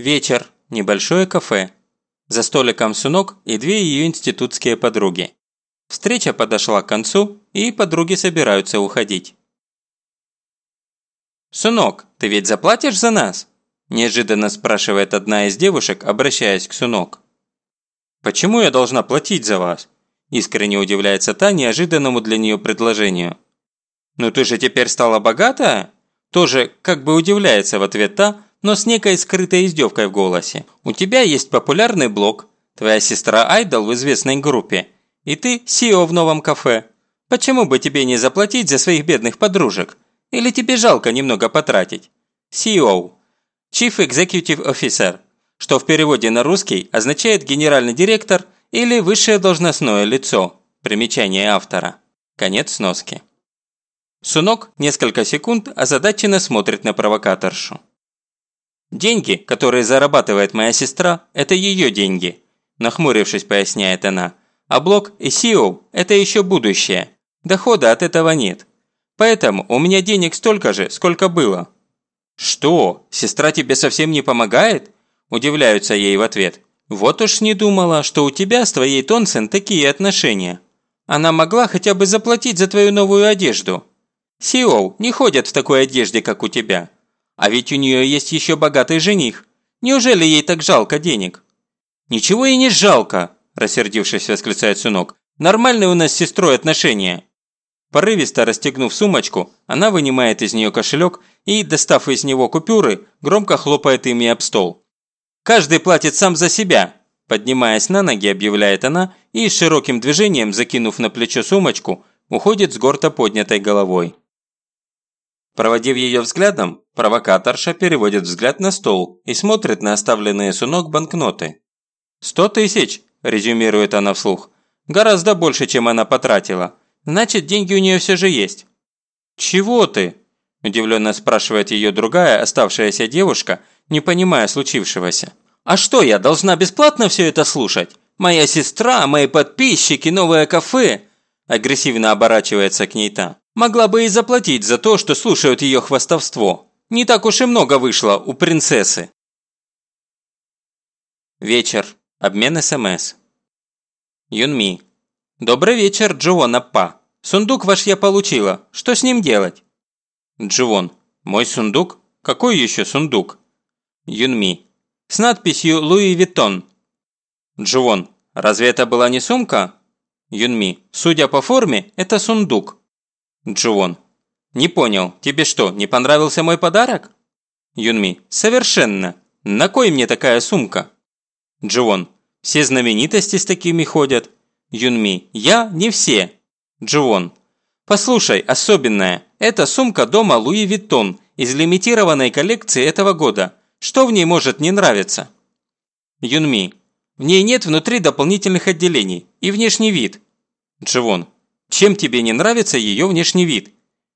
Вечер. Небольшое кафе. За столиком Сунок и две ее институтские подруги. Встреча подошла к концу, и подруги собираются уходить. «Сунок, ты ведь заплатишь за нас?» Неожиданно спрашивает одна из девушек, обращаясь к Сунок. «Почему я должна платить за вас?» Искренне удивляется та неожиданному для нее предложению. «Ну ты же теперь стала богатая?» Тоже как бы удивляется в ответ та, но с некой скрытой издевкой в голосе. «У тебя есть популярный блог, твоя сестра Айдол в известной группе, и ты CEO в новом кафе. Почему бы тебе не заплатить за своих бедных подружек? Или тебе жалко немного потратить? CEO – Chief Executive Officer, что в переводе на русский означает «генеральный директор» или «высшее должностное лицо». Примечание автора. Конец сноски. Сунок несколько секунд озадаченно смотрит на провокаторшу. «Деньги, которые зарабатывает моя сестра, это ее деньги», нахмурившись, поясняет она. «А блок и SEO – это еще будущее. Дохода от этого нет. Поэтому у меня денег столько же, сколько было». «Что, сестра тебе совсем не помогает?» – удивляются ей в ответ. «Вот уж не думала, что у тебя с твоей Тонсен такие отношения. Она могла хотя бы заплатить за твою новую одежду. Сиоу не ходят в такой одежде, как у тебя. А ведь у нее есть еще богатый жених. Неужели ей так жалко денег?» «Ничего ей не жалко!» – рассердившись, восклицает сынок. «Нормальные у нас с сестрой отношения. Порывисто расстегнув сумочку, она вынимает из нее кошелек и, достав из него купюры, громко хлопает ими об стол. «Каждый платит сам за себя!» Поднимаясь на ноги, объявляет она и, широким движением, закинув на плечо сумочку, уходит с гордо поднятой головой. Проводив ее взглядом, провокаторша переводит взгляд на стол и смотрит на оставленные сунок банкноты. «Сто тысяч!» – резюмирует она вслух. «Гораздо больше, чем она потратила. Значит, деньги у нее все же есть». «Чего ты?» – удивленно спрашивает ее другая, оставшаяся девушка, не понимая случившегося. «А что, я должна бесплатно все это слушать? Моя сестра, мои подписчики, новое кафе?» Агрессивно оборачивается к ней та. «Могла бы и заплатить за то, что слушают ее хвастовство. Не так уж и много вышло у принцессы». Вечер. Обмен СМС. Юнми. «Добрый вечер, Джуон Аппа. Сундук ваш я получила. Что с ним делать?» Джуон. «Мой сундук? Какой еще сундук?» Юнми. «С надписью «Louis Vuitton». Джуон. «Разве это была не сумка?» Юнми. «Судя по форме, это сундук». Джуон. «Не понял, тебе что, не понравился мой подарок?» Юнми. «Совершенно. На кой мне такая сумка?» Джуон. «Все знаменитости с такими ходят. Юнми. Я не все. Джуон. Послушай, особенная. Это сумка дома Louis Vuitton из лимитированной коллекции этого года. Что в ней может не нравиться? Юнми. В ней нет внутри дополнительных отделений. И внешний вид. Дживон. Чем тебе не нравится ее внешний вид?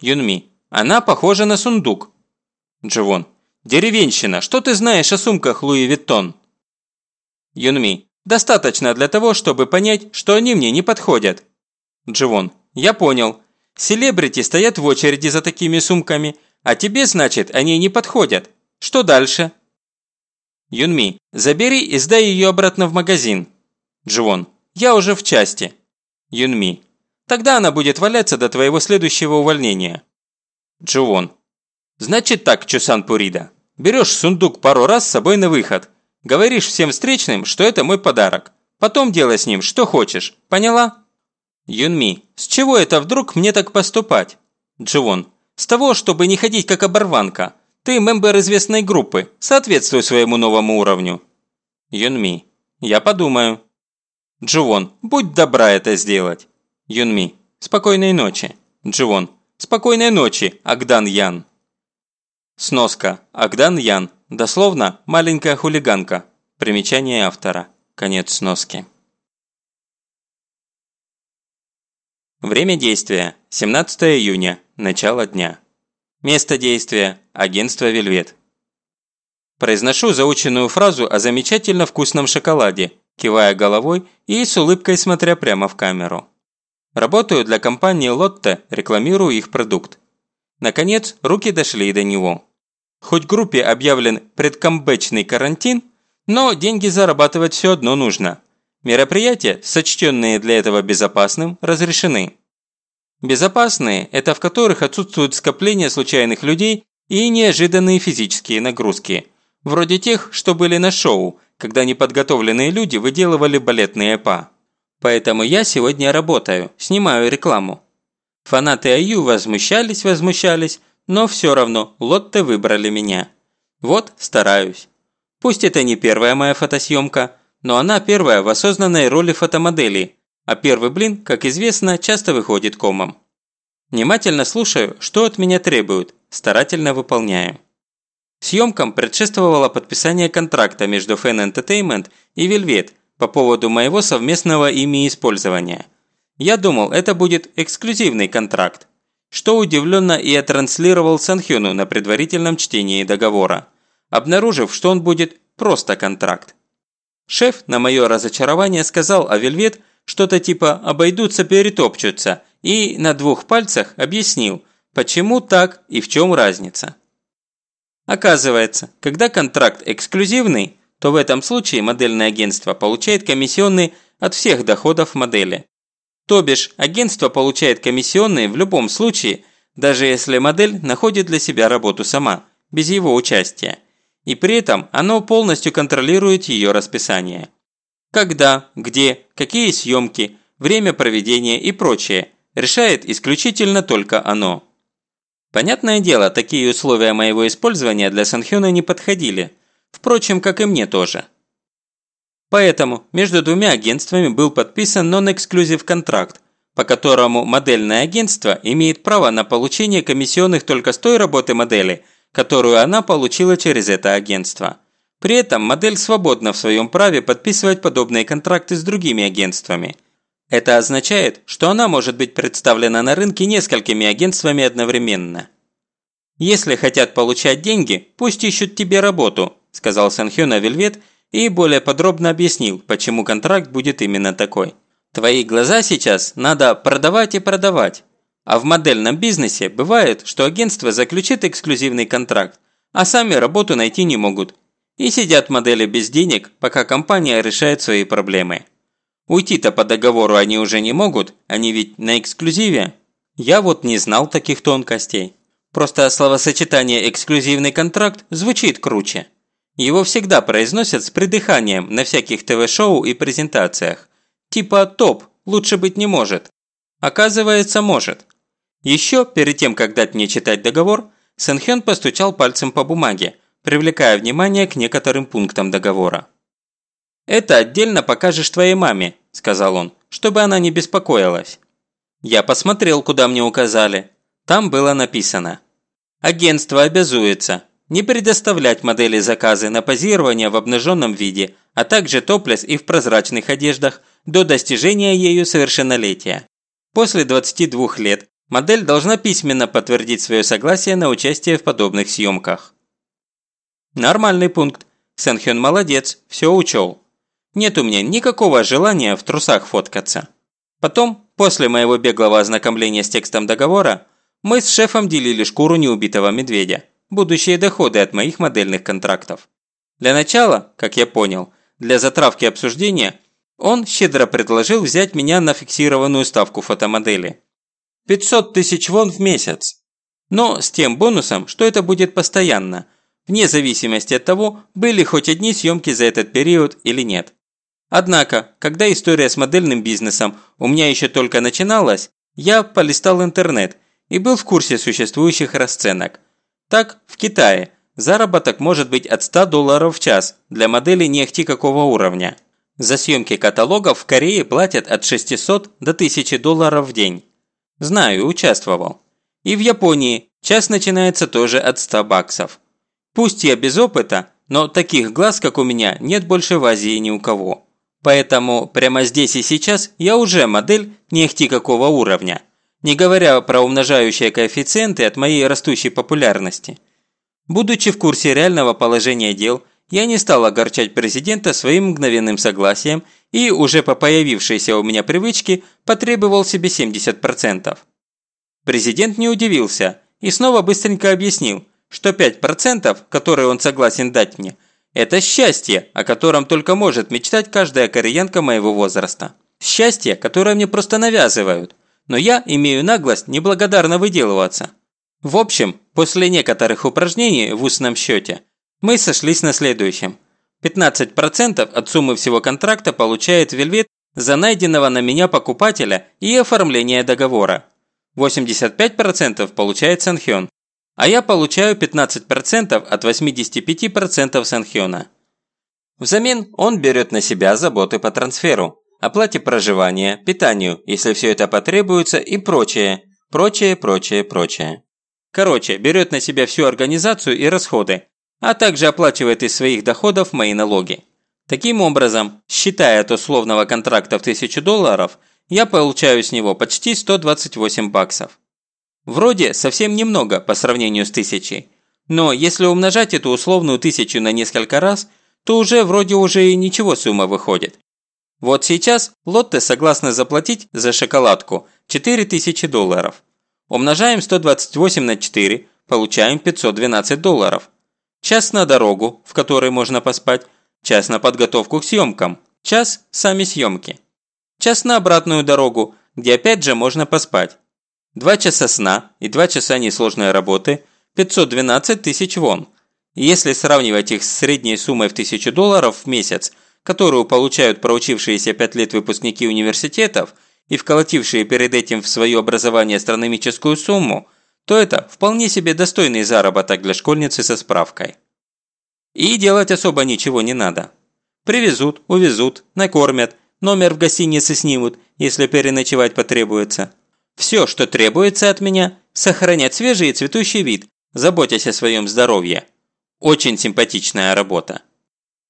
Юнми. Она похожа на сундук. Дживон. Деревенщина, что ты знаешь о сумках Louis Vuitton? Юнми. Достаточно для того, чтобы понять, что они мне не подходят. Дживон. Я понял. Селебрити стоят в очереди за такими сумками, а тебе, значит, они не подходят. Что дальше? Юнми. Забери и сдай ее обратно в магазин. Дживон. Я уже в части. Юнми. Тогда она будет валяться до твоего следующего увольнения. Дживон. Значит так, Чусан Пурида. Берешь сундук пару раз с собой на выход – Говоришь всем встречным, что это мой подарок. Потом делай с ним что хочешь. Поняла? Юнми, с чего это вдруг мне так поступать? Дживон, с того, чтобы не ходить как оборванка. Ты мембер известной группы, соответствуй своему новому уровню. Юнми, я подумаю. Дживон, будь добра это сделать. Юнми, спокойной ночи. Дживон, спокойной ночи, Агдан Ян. Сноска. Агдан Ян. Дословно «маленькая хулиганка». Примечание автора. Конец сноски. Время действия – 17 июня, начало дня. Место действия – агентство «Вельвет». Произношу заученную фразу о замечательно вкусном шоколаде, кивая головой и с улыбкой смотря прямо в камеру. Работаю для компании Лотте, рекламирую их продукт. Наконец, руки дошли до него. Хоть группе объявлен предкомбечный карантин, но деньги зарабатывать все одно нужно. Мероприятия, сочтенные для этого безопасным, разрешены. Безопасные – это в которых отсутствуют скопления случайных людей и неожиданные физические нагрузки. Вроде тех, что были на шоу, когда неподготовленные люди выделывали балетные па. Поэтому я сегодня работаю, снимаю рекламу. Фанаты Аю возмущались, возмущались, но все равно Лотте выбрали меня. Вот, стараюсь. Пусть это не первая моя фотосъемка, но она первая в осознанной роли фотомодели, а первый блин, как известно, часто выходит комом. Внимательно слушаю, что от меня требуют, старательно выполняю. Съемкам предшествовало подписание контракта между Fan Entertainment и Velvet по поводу моего совместного ими использования. Я думал, это будет эксклюзивный контракт, что удивленно и отранслировал Санхёну на предварительном чтении договора, обнаружив, что он будет просто контракт. Шеф на мое разочарование сказал о Вельвет что-то типа «обойдутся, перетопчутся» и на двух пальцах объяснил, почему так и в чем разница. Оказывается, когда контракт эксклюзивный, то в этом случае модельное агентство получает комиссионный от всех доходов модели. То бишь, агентство получает комиссионные в любом случае, даже если модель находит для себя работу сама, без его участия. И при этом оно полностью контролирует ее расписание. Когда, где, какие съемки, время проведения и прочее решает исключительно только оно. Понятное дело, такие условия моего использования для Санхёна не подходили. Впрочем, как и мне тоже. Поэтому между двумя агентствами был подписан non-exclusive контракт, по которому модельное агентство имеет право на получение комиссионных только с той работы модели, которую она получила через это агентство. При этом модель свободна в своем праве подписывать подобные контракты с другими агентствами. Это означает, что она может быть представлена на рынке несколькими агентствами одновременно. «Если хотят получать деньги, пусть ищут тебе работу», – сказал Санхёна Вельвет – и более подробно объяснил, почему контракт будет именно такой. Твои глаза сейчас надо продавать и продавать. А в модельном бизнесе бывает, что агентство заключит эксклюзивный контракт, а сами работу найти не могут. И сидят модели без денег, пока компания решает свои проблемы. Уйти-то по договору они уже не могут, они ведь на эксклюзиве. Я вот не знал таких тонкостей. Просто словосочетание «эксклюзивный контракт» звучит круче. Его всегда произносят с придыханием на всяких ТВ-шоу и презентациях. Типа топ, лучше быть не может. Оказывается, может. Еще, перед тем, как дать мне читать договор, Сэнхён постучал пальцем по бумаге, привлекая внимание к некоторым пунктам договора. «Это отдельно покажешь твоей маме», – сказал он, – «чтобы она не беспокоилась». Я посмотрел, куда мне указали. Там было написано. Агентство обязуется не предоставлять модели заказы на позирование в обнаженном виде, а также топлес и в прозрачных одеждах до достижения ею совершеннолетия. После 22 лет модель должна письменно подтвердить свое согласие на участие в подобных съемках. Нормальный пункт. Сэнхён молодец, все учел. Нет у меня никакого желания в трусах фоткаться. Потом, после моего беглого ознакомления с текстом договора, мы с шефом делили шкуру неубитого медведя будущие доходы от моих модельных контрактов. Для начала, как я понял, для затравки обсуждения, он щедро предложил взять меня на фиксированную ставку фотомодели. 500 тысяч вон в месяц. Но с тем бонусом, что это будет постоянно, вне зависимости от того, были хоть одни съемки за этот период или нет. Однако, когда история с модельным бизнесом у меня еще только начиналась, я полистал интернет и был в курсе существующих расценок. Так, в Китае заработок может быть от 100 долларов в час для моделей не ахти какого уровня. За съемки каталогов в Корее платят от 600 до 1000 долларов в день. Знаю, участвовал. И в Японии час начинается тоже от 100 баксов. Пусть я без опыта, но таких глаз, как у меня, нет больше в Азии ни у кого. Поэтому прямо здесь и сейчас я уже модель не ахти какого уровня не говоря про умножающие коэффициенты от моей растущей популярности. Будучи в курсе реального положения дел, я не стал огорчать президента своим мгновенным согласием и, уже по появившейся у меня привычке, потребовал себе 70%. Президент не удивился и снова быстренько объяснил, что 5%, которые он согласен дать мне, это счастье, о котором только может мечтать каждая кореянка моего возраста. Счастье, которое мне просто навязывают, но я имею наглость неблагодарно выделываться. В общем, после некоторых упражнений в устном счете, мы сошлись на следующем. 15% от суммы всего контракта получает Вельвет за найденного на меня покупателя и оформление договора. 85% получает Санхён, а я получаю 15% от 85% Санхёна. Взамен он берет на себя заботы по трансферу, оплате проживания, питанию, если все это потребуется и прочее, прочее, прочее, прочее. Короче, берет на себя всю организацию и расходы, а также оплачивает из своих доходов мои налоги. Таким образом, считая от условного контракта в 1000 долларов, я получаю с него почти 128 баксов. Вроде совсем немного по сравнению с тысячей, но если умножать эту условную тысячу на несколько раз, то уже вроде уже и ничего сумма выходит. Вот сейчас Лотте согласны заплатить за шоколадку 4000 долларов. Умножаем 128 на 4, получаем 512 долларов. Час на дорогу, в которой можно поспать, час на подготовку к съемкам, час – сами съемки. Час на обратную дорогу, где опять же можно поспать. Два часа сна и два часа несложной работы – 512 тысяч вон. Если сравнивать их с средней суммой в 1000 долларов в месяц, которую получают проучившиеся 5 лет выпускники университетов и вколотившие перед этим в свое образование астрономическую сумму, то это вполне себе достойный заработок для школьницы со справкой. И делать особо ничего не надо. Привезут, увезут, накормят, номер в гостинице снимут, если переночевать потребуется. Все, что требуется от меня – сохранять свежий и цветущий вид, заботясь о своем здоровье. Очень симпатичная работа.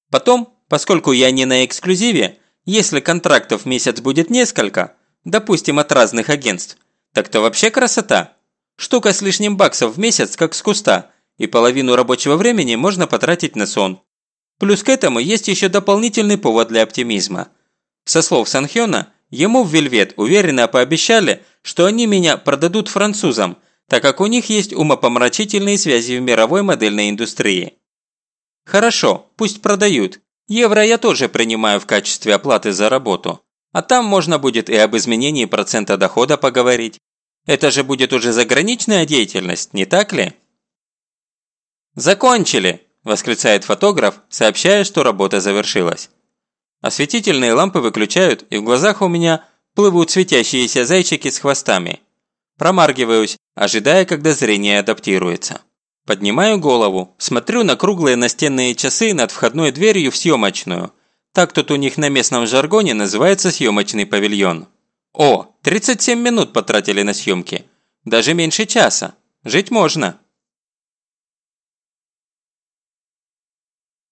Потом, поскольку я не на эксклюзиве, если контрактов в месяц будет несколько, допустим, от разных агентств, так то вообще красота. Штука с лишним баксов в месяц, как с куста – и половину рабочего времени можно потратить на сон. Плюс к этому есть еще дополнительный повод для оптимизма. Со слов Санхёна, ему в Вельвет уверенно пообещали, что они меня продадут французам, так как у них есть умопомрачительные связи в мировой модельной индустрии. Хорошо, пусть продают. Евро я тоже принимаю в качестве оплаты за работу. А там можно будет и об изменении процента дохода поговорить. Это же будет уже заграничная деятельность, не так ли? «Закончили!» – восклицает фотограф, сообщая, что работа завершилась. Осветительные лампы выключают, и в глазах у меня плывут светящиеся зайчики с хвостами. Промаргиваюсь, ожидая, когда зрение адаптируется. Поднимаю голову, смотрю на круглые настенные часы над входной дверью в съемочную. Так тут у них на местном жаргоне называется съемочный павильон. О, 37 минут потратили на съемки. Даже меньше часа. Жить можно.